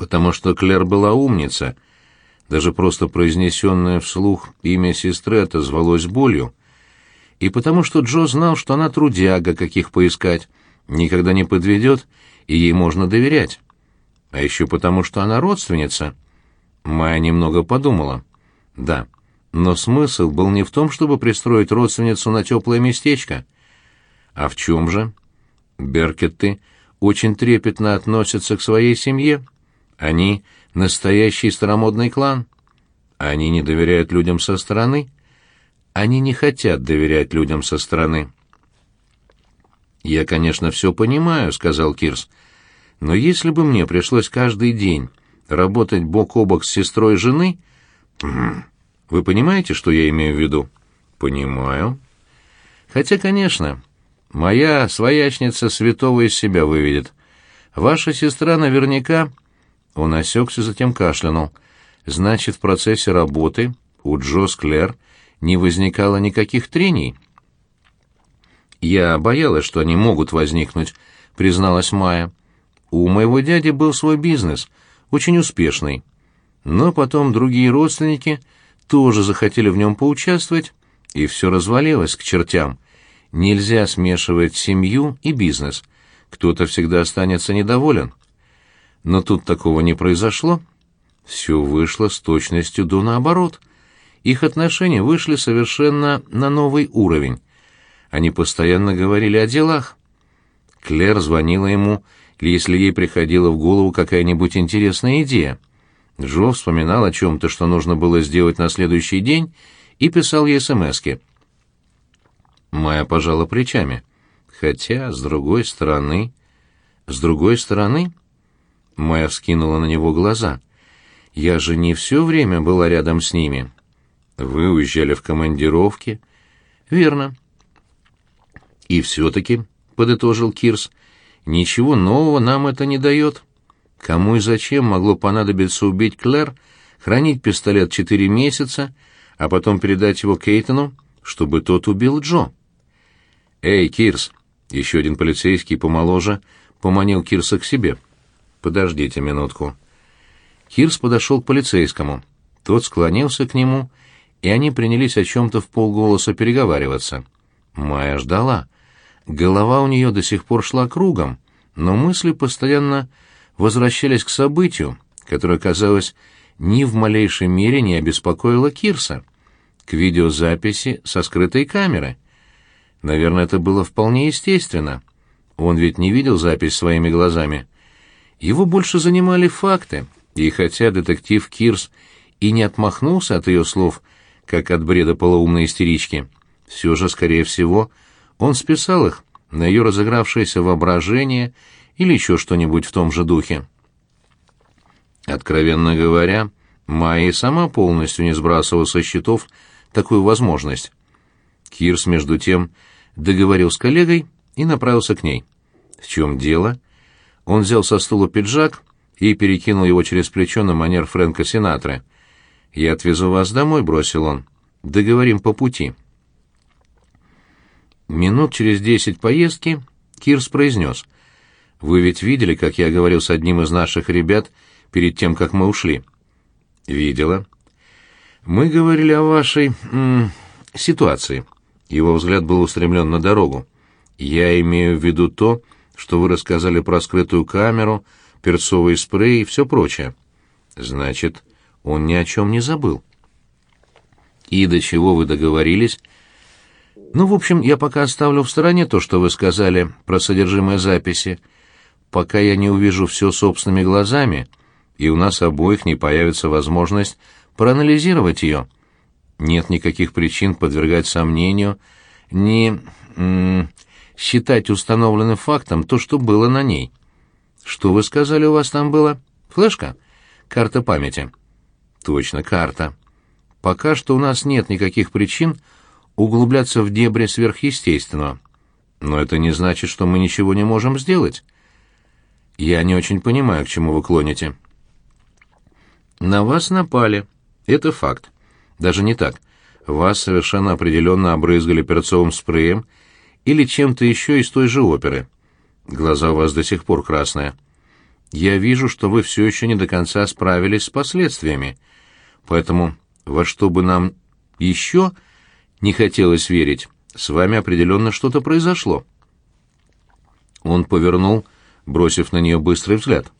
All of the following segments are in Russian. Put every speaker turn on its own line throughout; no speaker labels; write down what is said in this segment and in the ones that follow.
потому что Клэр была умница. Даже просто произнесенное вслух имя сестры отозвалось болью. И потому что Джо знал, что она трудяга, каких поискать, никогда не подведет, и ей можно доверять. А еще потому, что она родственница. Майя немного подумала. Да, но смысл был не в том, чтобы пристроить родственницу на теплое местечко. А в чем же? Беркетты очень трепетно относятся к своей семье. Они — настоящий старомодный клан. Они не доверяют людям со стороны. Они не хотят доверять людям со стороны. «Я, конечно, все понимаю», — сказал Кирс. «Но если бы мне пришлось каждый день работать бок о бок с сестрой жены...» «Вы понимаете, что я имею в виду?» «Понимаю». «Хотя, конечно, моя своячница святого из себя выведет. Ваша сестра наверняка...» Он осекся, затем кашлянул. «Значит, в процессе работы у Джо Склер не возникало никаких трений?» «Я боялась, что они могут возникнуть», — призналась Майя. «У моего дяди был свой бизнес, очень успешный. Но потом другие родственники тоже захотели в нем поучаствовать, и все развалилось к чертям. Нельзя смешивать семью и бизнес. Кто-то всегда останется недоволен». Но тут такого не произошло. Все вышло с точностью до наоборот. Их отношения вышли совершенно на новый уровень. Они постоянно говорили о делах. Клэр звонила ему, если ей приходила в голову какая-нибудь интересная идея. Джо вспоминал о чем-то, что нужно было сделать на следующий день, и писал ей смски. Майя пожала плечами. Хотя, с другой стороны... С другой стороны... Майя вскинула на него глаза. «Я же не все время была рядом с ними. Вы уезжали в командировки?» «Верно. «И все-таки», — подытожил Кирс, — «ничего нового нам это не дает. Кому и зачем могло понадобиться убить Клэр, хранить пистолет четыре месяца, а потом передать его Кейтону, чтобы тот убил Джо?» «Эй, Кирс!» — еще один полицейский помоложе поманил Кирса к себе. «Подождите минутку». Кирс подошел к полицейскому. Тот склонился к нему, и они принялись о чем-то в полголоса переговариваться. Майя ждала. Голова у нее до сих пор шла кругом, но мысли постоянно возвращались к событию, которое, казалось, ни в малейшей мере не обеспокоило Кирса, к видеозаписи со скрытой камеры. Наверное, это было вполне естественно. Он ведь не видел запись своими глазами. Его больше занимали факты, и хотя детектив Кирс и не отмахнулся от ее слов, как от бреда полоумной истерички, все же, скорее всего, он списал их на ее разыгравшееся воображение или еще что-нибудь в том же духе. Откровенно говоря, Майя сама полностью не сбрасывала со счетов такую возможность. Кирс, между тем, договорил с коллегой и направился к ней. В чем дело? Он взял со стула пиджак и перекинул его через плечо на манер Фрэнка Синатры. «Я отвезу вас домой», — бросил он. «Договорим по пути». Минут через десять поездки Кирс произнес. «Вы ведь видели, как я говорил с одним из наших ребят перед тем, как мы ушли?» «Видела». «Мы говорили о вашей... М ситуации». Его взгляд был устремлен на дорогу. «Я имею в виду то, что вы рассказали про скрытую камеру, перцовый спрей и все прочее». «Значит, он ни о чем не забыл». «И до чего вы договорились?» Ну, в общем, я пока оставлю в стороне то, что вы сказали про содержимое записи. Пока я не увижу все собственными глазами, и у нас обоих не появится возможность проанализировать ее. Нет никаких причин подвергать сомнению, -м, считать установленным фактом то, что было на ней. Что вы сказали, у вас там было? Флешка? Карта памяти. Точно, карта. Пока что у нас нет никаких причин углубляться в дебри сверхъестественного. Но это не значит, что мы ничего не можем сделать. Я не очень понимаю, к чему вы клоните. На вас напали. Это факт. Даже не так. Вас совершенно определенно обрызгали перцовым спреем или чем-то еще из той же оперы. Глаза у вас до сих пор красные. я вижу, что вы все еще не до конца справились с последствиями. Поэтому во что бы нам еще не хотелось верить, с вами определенно что-то произошло». Он повернул, бросив на нее быстрый взгляд.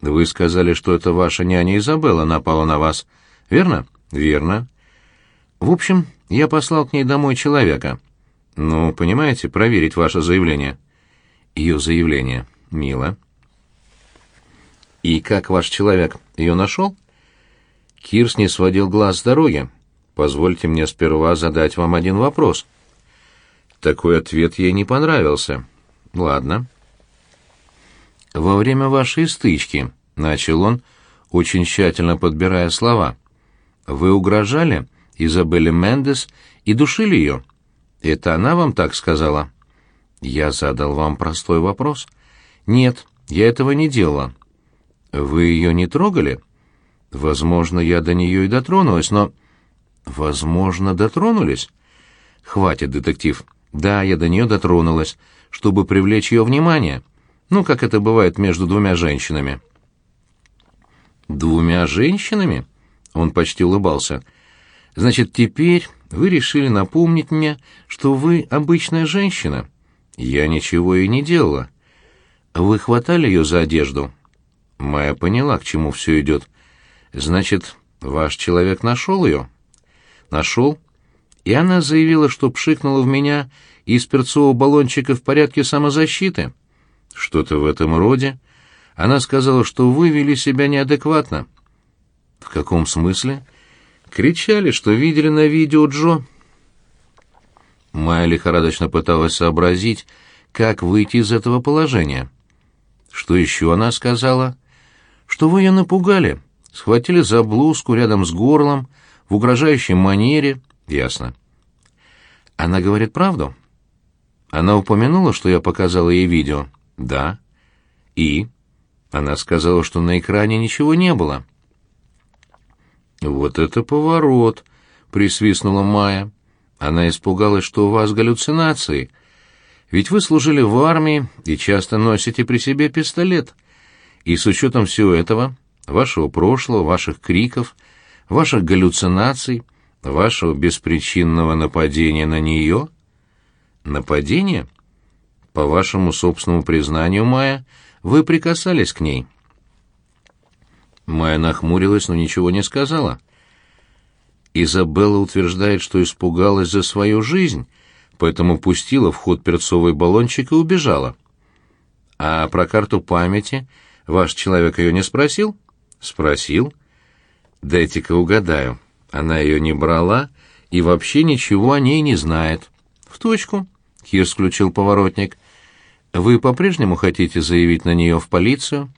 «Вы сказали, что это ваша няня Изабелла напала на вас, верно?» «Верно». «В общем, я послал к ней домой человека. Ну, понимаете, проверить ваше заявление». «Ее заявление. Мило». «И как ваш человек ее нашел?» Кирс не сводил глаз с дороги. «Позвольте мне сперва задать вам один вопрос». Такой ответ ей не понравился. «Ладно». «Во время вашей стычки», — начал он, очень тщательно подбирая слова, — «вы угрожали Изабелле Мендес и душили ее. Это она вам так сказала?» «Я задал вам простой вопрос». «Нет, я этого не делала». «Вы ее не трогали?» «Возможно, я до нее и дотронулась, но...» «Возможно, дотронулись?» «Хватит, детектив. Да, я до нее дотронулась, чтобы привлечь ее внимание. Ну, как это бывает между двумя женщинами». «Двумя женщинами?» Он почти улыбался. «Значит, теперь вы решили напомнить мне, что вы обычная женщина. Я ничего и не делала. Вы хватали ее за одежду?» Майя поняла, к чему все идет. «Значит, ваш человек нашел ее?» «Нашел?» И она заявила, что пшикнула в меня из перцового баллончика в порядке самозащиты. Что-то в этом роде. Она сказала, что вы вели себя неадекватно. В каком смысле? Кричали, что видели на видео Джо. Майя лихорадочно пыталась сообразить, как выйти из этого положения. Что еще она сказала? Что вы ее напугали, схватили за блузку рядом с горлом, в угрожающей манере. Ясно. Она говорит правду? Она упомянула, что я показала ей видео? Да. И? Она сказала, что на экране ничего не было. Вот это поворот, присвистнула Майя. Она испугалась, что у вас галлюцинации. Ведь вы служили в армии и часто носите при себе пистолет. И с учетом всего этого, вашего прошлого, ваших криков, ваших галлюцинаций, вашего беспричинного нападения на нее... Нападение? По вашему собственному признанию, Майя, вы прикасались к ней. Майя нахмурилась, но ничего не сказала. Изабелла утверждает, что испугалась за свою жизнь, поэтому пустила в ход перцовый баллончик и убежала. А про карту памяти ваш человек ее не спросил? Спросил. Дайте-ка угадаю. Она ее не брала и вообще ничего о ней не знает. В точку. Кир включил поворотник. Вы по-прежнему хотите заявить на нее в полицию?